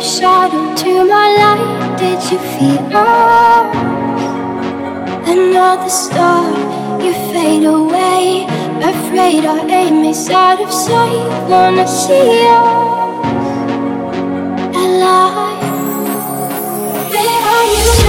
shadow to my light. Did you feel oh, another star? You fade away. Afraid our aim is out of sight. Wanna see us alive. Where are you?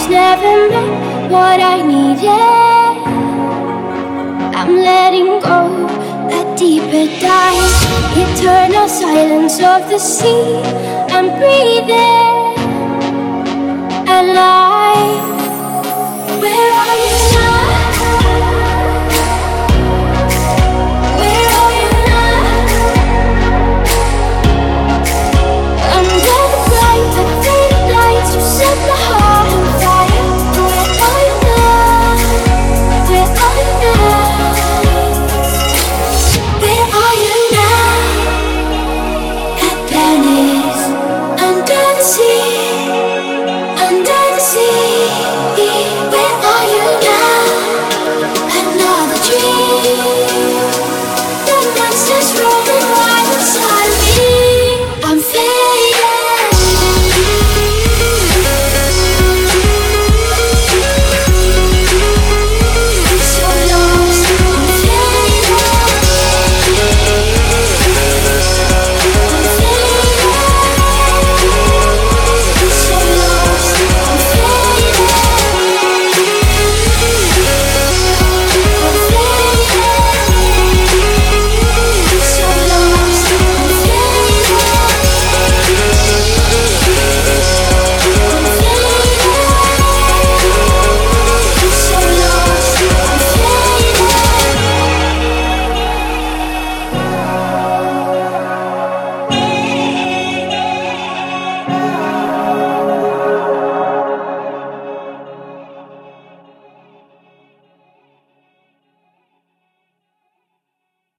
just never meant what I needed. I'm letting go a deeper dive, eternal silence of the sea. I'm breathing alive.